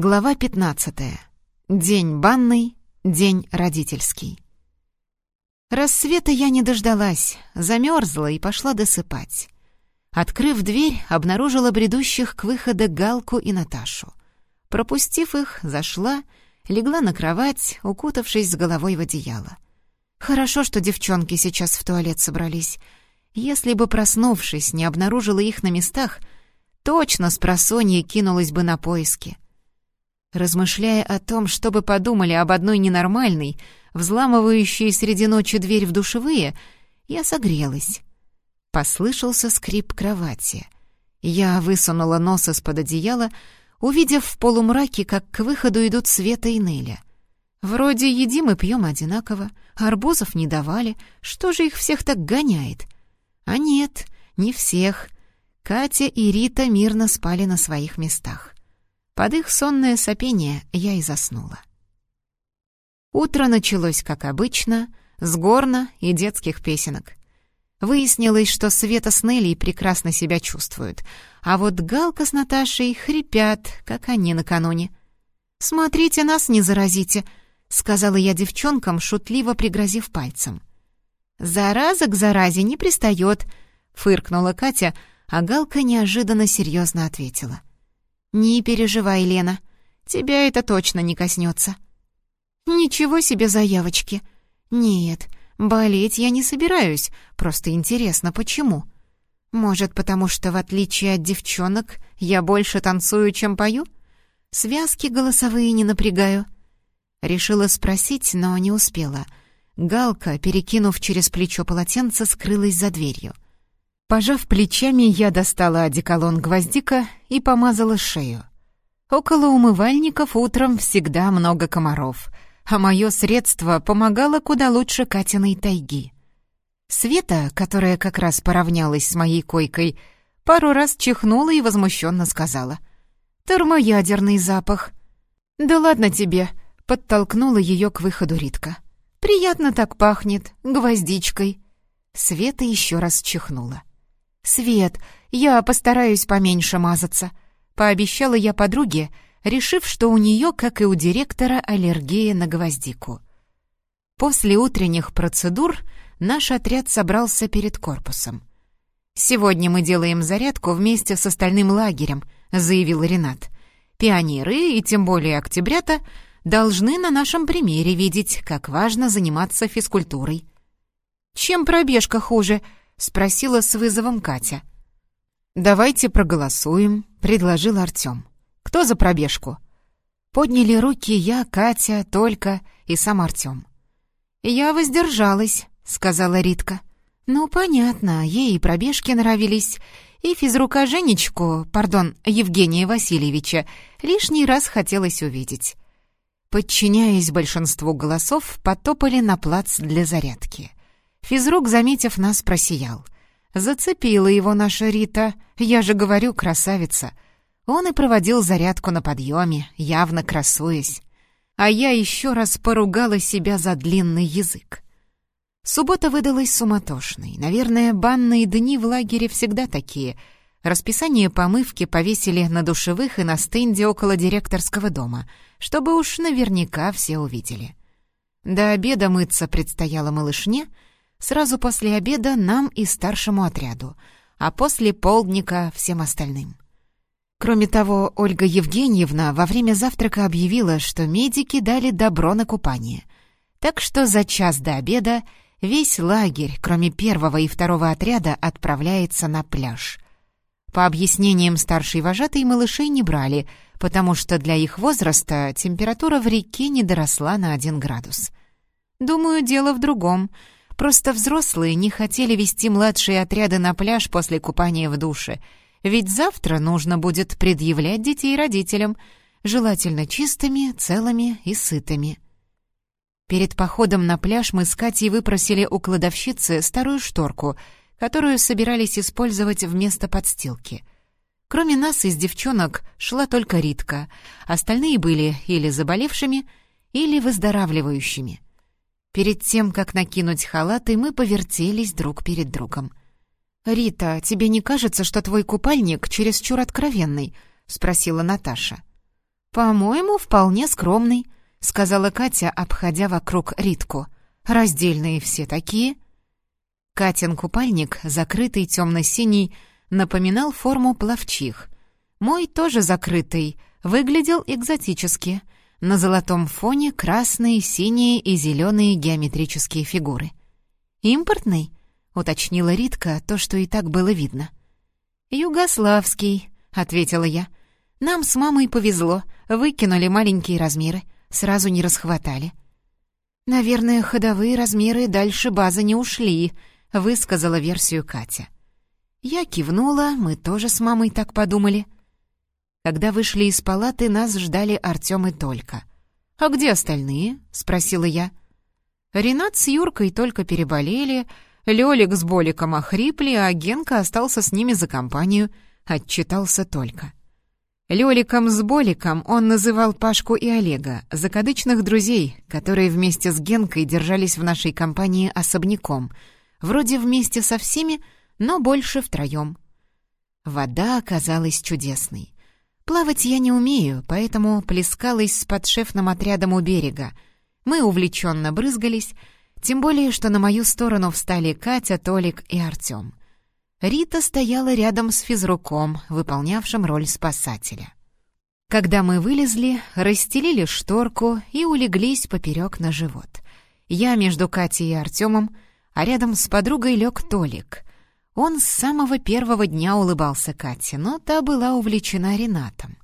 Глава 15. День банный, день родительский. Рассвета я не дождалась, замерзла и пошла досыпать. Открыв дверь, обнаружила бредущих к выходу Галку и Наташу. Пропустив их, зашла, легла на кровать, укутавшись с головой в одеяло. Хорошо, что девчонки сейчас в туалет собрались. Если бы, проснувшись, не обнаружила их на местах, точно с просонья кинулась бы на поиски — Размышляя о том, что бы подумали об одной ненормальной, взламывающей среди ночи дверь в душевые, я согрелась. Послышался скрип кровати. Я высунула нос из-под одеяла, увидев в полумраке, как к выходу идут Света и Неля. Вроде едим и пьем одинаково, арбузов не давали, что же их всех так гоняет? А нет, не всех. Катя и Рита мирно спали на своих местах. Под их сонное сопение я и заснула. Утро началось, как обычно, с горна и детских песенок. Выяснилось, что Света с Нелли прекрасно себя чувствуют, а вот Галка с Наташей хрипят, как они накануне. «Смотрите, нас не заразите», — сказала я девчонкам, шутливо пригрозив пальцем. «Зараза к заразе не пристает», — фыркнула Катя, а Галка неожиданно серьезно ответила. «Не переживай, Лена, тебя это точно не коснется». «Ничего себе заявочки!» «Нет, болеть я не собираюсь, просто интересно, почему?» «Может, потому что, в отличие от девчонок, я больше танцую, чем пою? Связки голосовые не напрягаю». Решила спросить, но не успела. Галка, перекинув через плечо полотенце, скрылась за дверью. Пожав плечами, я достала одеколон гвоздика и помазала шею. Около умывальников утром всегда много комаров, а мое средство помогало куда лучше Катиной тайги. Света, которая как раз поравнялась с моей койкой, пару раз чихнула и возмущенно сказала. «Термоядерный запах». «Да ладно тебе», — подтолкнула ее к выходу Ритка. «Приятно так пахнет, гвоздичкой». Света еще раз чихнула. «Свет, я постараюсь поменьше мазаться», — пообещала я подруге, решив, что у нее, как и у директора, аллергия на гвоздику. После утренних процедур наш отряд собрался перед корпусом. «Сегодня мы делаем зарядку вместе с остальным лагерем», — заявил Ренат. «Пионеры, и тем более октябрята, должны на нашем примере видеть, как важно заниматься физкультурой». «Чем пробежка хуже?» — спросила с вызовом Катя. «Давайте проголосуем», — предложил Артём. «Кто за пробежку?» Подняли руки я, Катя, Только и сам Артём. «Я воздержалась», — сказала Ритка. «Ну, понятно, ей и пробежки нравились, и физрука Женечку, пардон, Евгения Васильевича, лишний раз хотелось увидеть». Подчиняясь большинству голосов, потопали на плац для зарядки. Физрук, заметив нас, просиял. Зацепила его наша Рита, я же говорю, красавица. Он и проводил зарядку на подъеме, явно красуясь. А я еще раз поругала себя за длинный язык. Суббота выдалась суматошной. Наверное, банные дни в лагере всегда такие. Расписание помывки повесили на душевых и на стенде около директорского дома, чтобы уж наверняка все увидели. До обеда мыться предстояло малышне — Сразу после обеда нам и старшему отряду, а после полдника всем остальным. Кроме того, Ольга Евгеньевна во время завтрака объявила, что медики дали добро на купание. Так что за час до обеда весь лагерь, кроме первого и второго отряда, отправляется на пляж. По объяснениям старшей вожатой малышей не брали, потому что для их возраста температура в реке не доросла на один градус. Думаю, дело в другом — Просто взрослые не хотели вести младшие отряды на пляж после купания в душе, ведь завтра нужно будет предъявлять детей родителям, желательно чистыми, целыми и сытыми. Перед походом на пляж мы с Катей выпросили у кладовщицы старую шторку, которую собирались использовать вместо подстилки. Кроме нас из девчонок шла только Ритка, остальные были или заболевшими, или выздоравливающими — Перед тем, как накинуть халаты, мы повертелись друг перед другом. «Рита, тебе не кажется, что твой купальник чересчур откровенный?» — спросила Наташа. «По-моему, вполне скромный», — сказала Катя, обходя вокруг Ритку. «Раздельные все такие». Катин купальник, закрытый темно-синий, напоминал форму плавчих. Мой тоже закрытый, выглядел экзотически. На золотом фоне красные, синие и зеленые геометрические фигуры. «Импортный?» — уточнила Ритка то, что и так было видно. «Югославский», — ответила я. «Нам с мамой повезло, выкинули маленькие размеры, сразу не расхватали». «Наверное, ходовые размеры дальше базы не ушли», — высказала версию Катя. Я кивнула, мы тоже с мамой так подумали. Когда вышли из палаты, нас ждали Артем и Толька. «А где остальные?» — спросила я. Ренат с Юркой только переболели, Лёлик с Боликом охрипли, а Генка остался с ними за компанию, отчитался только. Лёликом с Боликом он называл Пашку и Олега, закадычных друзей, которые вместе с Генкой держались в нашей компании особняком, вроде вместе со всеми, но больше втроем. Вода оказалась чудесной. Плавать я не умею, поэтому плескалась с подшефным отрядом у берега. Мы увлеченно брызгались, тем более, что на мою сторону встали Катя, Толик и Артем. Рита стояла рядом с физруком, выполнявшим роль спасателя. Когда мы вылезли, расстелили шторку и улеглись поперек на живот. Я между Катей и Артемом, а рядом с подругой лег Толик. Он с самого первого дня улыбался Кате, но та была увлечена Ренатом.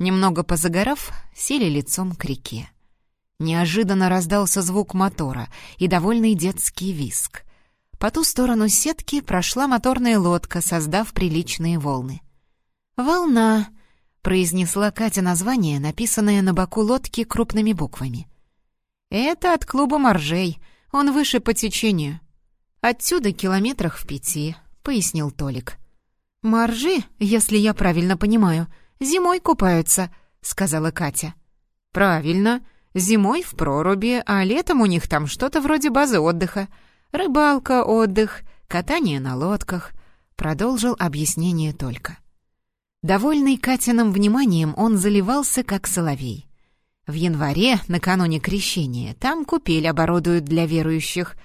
Немного позагорав, сели лицом к реке. Неожиданно раздался звук мотора и довольный детский виск. По ту сторону сетки прошла моторная лодка, создав приличные волны. «Волна», — произнесла Катя название, написанное на боку лодки крупными буквами. «Это от клуба моржей, он выше по течению. Отсюда километрах в пяти, пояснил Толик. «Моржи, если я правильно понимаю, зимой купаются», — сказала Катя. «Правильно. Зимой в проруби, а летом у них там что-то вроде базы отдыха. Рыбалка, отдых, катание на лодках», — продолжил объяснение только. Довольный Катиным вниманием, он заливался, как соловей. В январе, накануне крещения, там купель оборудуют для верующих.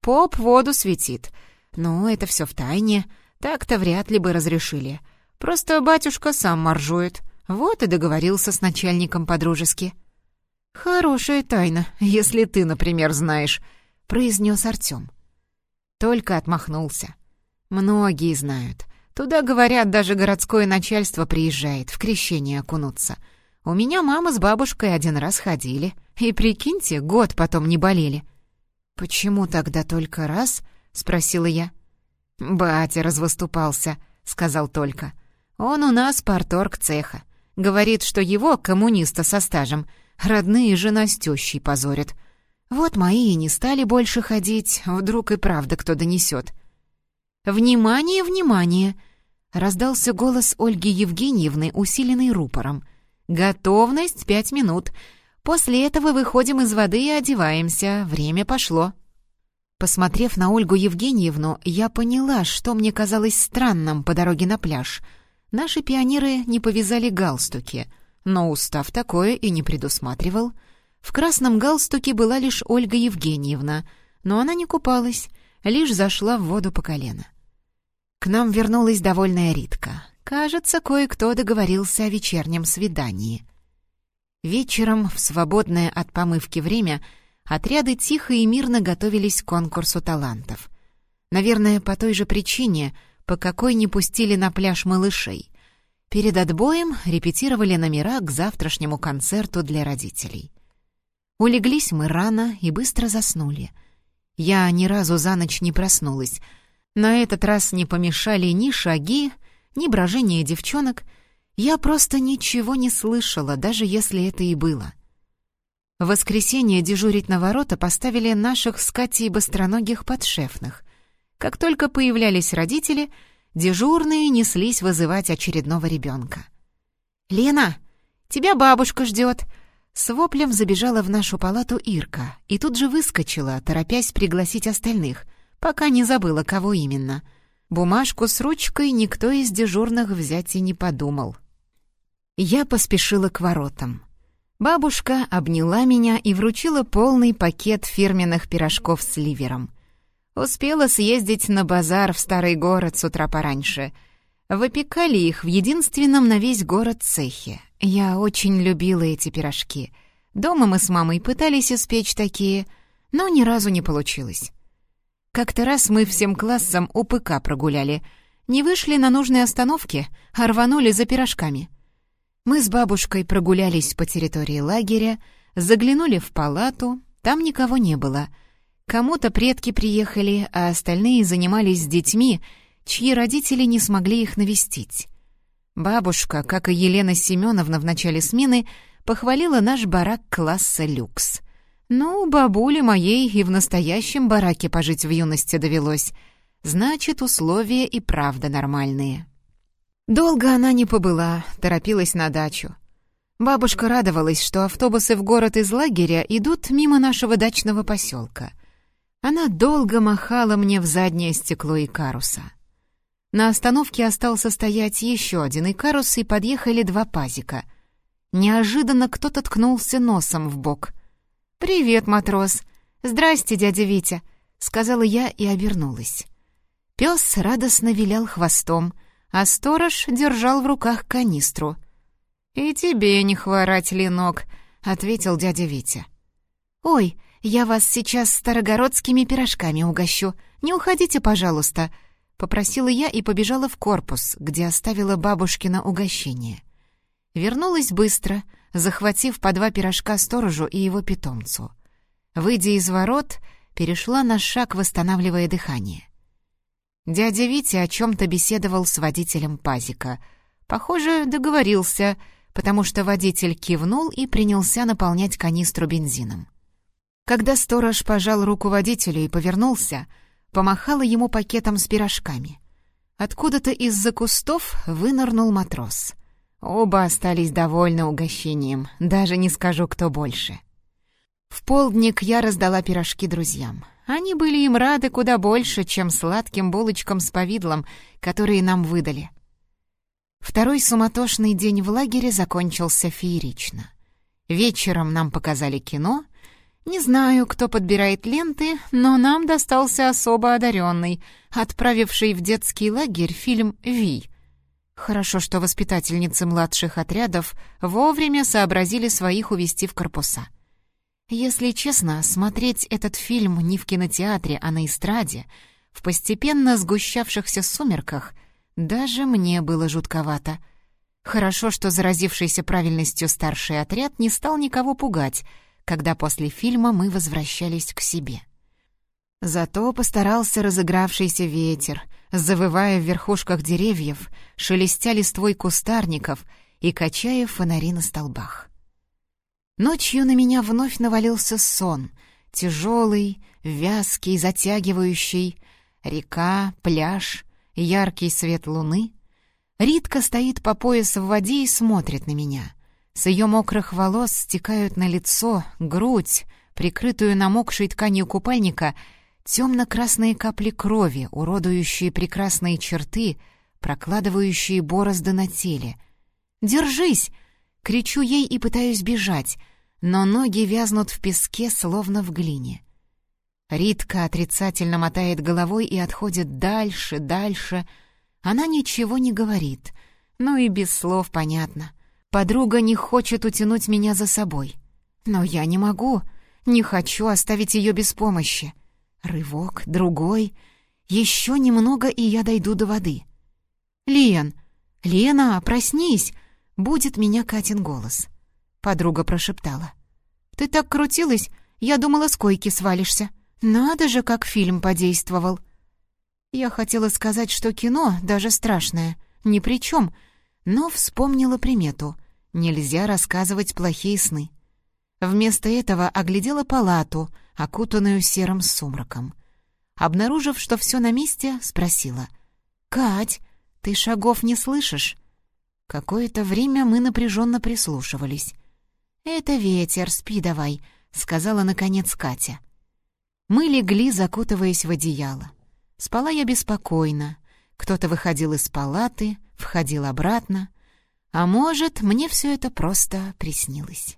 Поп воду светит — «Ну, это все в тайне. Так-то вряд ли бы разрешили. Просто батюшка сам моржует. Вот и договорился с начальником по-дружески». «Хорошая тайна, если ты, например, знаешь», — произнес Артем. Только отмахнулся. «Многие знают. Туда, говорят, даже городское начальство приезжает в крещение окунуться. У меня мама с бабушкой один раз ходили. И, прикиньте, год потом не болели». «Почему тогда только раз?» — спросила я. «Батя развыступался», — сказал только. «Он у нас порторг цеха. Говорит, что его, коммуниста со стажем, родные жена с тещей позорят. Вот мои и не стали больше ходить, вдруг и правда кто донесет». «Внимание, внимание!» — раздался голос Ольги Евгеньевны, усиленный рупором. «Готовность пять минут. После этого выходим из воды и одеваемся. Время пошло». Посмотрев на Ольгу Евгеньевну, я поняла, что мне казалось странным по дороге на пляж. Наши пионеры не повязали галстуки, но устав такое и не предусматривал. В красном галстуке была лишь Ольга Евгеньевна, но она не купалась, лишь зашла в воду по колено. К нам вернулась довольная Ритка. Кажется, кое-кто договорился о вечернем свидании. Вечером, в свободное от помывки время, отряды тихо и мирно готовились к конкурсу талантов. Наверное, по той же причине, по какой не пустили на пляж малышей. Перед отбоем репетировали номера к завтрашнему концерту для родителей. Улеглись мы рано и быстро заснули. Я ни разу за ночь не проснулась. На этот раз не помешали ни шаги, ни брожение девчонок. Я просто ничего не слышала, даже если это и было. В воскресенье дежурить на ворота поставили наших с Катей быстроногих подшефных. Как только появлялись родители, дежурные неслись вызывать очередного ребенка. «Лена, тебя бабушка ждет!» С воплем забежала в нашу палату Ирка и тут же выскочила, торопясь пригласить остальных, пока не забыла, кого именно. Бумажку с ручкой никто из дежурных взять и не подумал. Я поспешила к воротам. Бабушка обняла меня и вручила полный пакет фирменных пирожков с ливером. Успела съездить на базар в старый город с утра пораньше. Выпекали их в единственном на весь город цехе. Я очень любила эти пирожки. Дома мы с мамой пытались испечь такие, но ни разу не получилось. Как-то раз мы всем классом УПК прогуляли. Не вышли на нужной остановке, а рванули за пирожками. Мы с бабушкой прогулялись по территории лагеря, заглянули в палату, там никого не было. Кому-то предки приехали, а остальные занимались с детьми, чьи родители не смогли их навестить. Бабушка, как и Елена Семеновна в начале смены, похвалила наш барак класса люкс. Ну, бабуле моей и в настоящем бараке пожить в юности довелось. Значит, условия и правда нормальные. Долго она не побыла, торопилась на дачу. Бабушка радовалась, что автобусы в город из лагеря идут мимо нашего дачного поселка. Она долго махала мне в заднее стекло Икаруса. На остановке остался стоять еще один Икарус, и подъехали два пазика. Неожиданно кто-то ткнулся носом в бок. «Привет, матрос!» «Здрасте, дядя Витя!» — сказала я и обернулась. Пес радостно вилял хвостом — а сторож держал в руках канистру. «И тебе не хворать, Ленок», — ответил дядя Витя. «Ой, я вас сейчас старогородскими пирожками угощу. Не уходите, пожалуйста», — попросила я и побежала в корпус, где оставила бабушкино угощение. Вернулась быстро, захватив по два пирожка сторожу и его питомцу. Выйдя из ворот, перешла на шаг, восстанавливая дыхание. Дядя Витя о чем-то беседовал с водителем пазика. Похоже, договорился, потому что водитель кивнул и принялся наполнять канистру бензином. Когда сторож пожал руку водителю и повернулся, помахала ему пакетом с пирожками. Откуда-то из-за кустов вынырнул матрос. Оба остались довольны угощением, даже не скажу, кто больше. В полдник я раздала пирожки друзьям. Они были им рады куда больше, чем сладким булочкам с повидлом, которые нам выдали. Второй суматошный день в лагере закончился феерично. Вечером нам показали кино. Не знаю, кто подбирает ленты, но нам достался особо одаренный, отправивший в детский лагерь фильм «Ви». Хорошо, что воспитательницы младших отрядов вовремя сообразили своих увести в корпуса. Если честно, смотреть этот фильм не в кинотеатре, а на эстраде, в постепенно сгущавшихся сумерках, даже мне было жутковато. Хорошо, что заразившийся правильностью старший отряд не стал никого пугать, когда после фильма мы возвращались к себе. Зато постарался разыгравшийся ветер, завывая в верхушках деревьев, шелестя листвой кустарников и качая фонари на столбах. Ночью на меня вновь навалился сон, тяжелый, вязкий, затягивающий. Река, пляж, яркий свет луны. Ритка стоит по пояс в воде и смотрит на меня. С ее мокрых волос стекают на лицо, грудь, прикрытую намокшей тканью купальника, темно-красные капли крови, уродующие прекрасные черты, прокладывающие борозды на теле. «Держись!» Кричу ей и пытаюсь бежать, но ноги вязнут в песке, словно в глине. Ритка отрицательно мотает головой и отходит дальше, дальше. Она ничего не говорит, ну и без слов понятно. Подруга не хочет утянуть меня за собой. Но я не могу, не хочу оставить ее без помощи. Рывок, другой. Еще немного, и я дойду до воды. «Лен! Лена, проснись!» Будет меня Катин голос. Подруга прошептала. «Ты так крутилась, я думала, с койки свалишься. Надо же, как фильм подействовал». Я хотела сказать, что кино, даже страшное, ни при чем, но вспомнила примету. Нельзя рассказывать плохие сны. Вместо этого оглядела палату, окутанную серым сумраком. Обнаружив, что все на месте, спросила. «Кать, ты шагов не слышишь?» Какое-то время мы напряженно прислушивались. «Это ветер, спи давай», — сказала, наконец, Катя. Мы легли, закутываясь в одеяло. Спала я беспокойно. Кто-то выходил из палаты, входил обратно. А может, мне все это просто приснилось.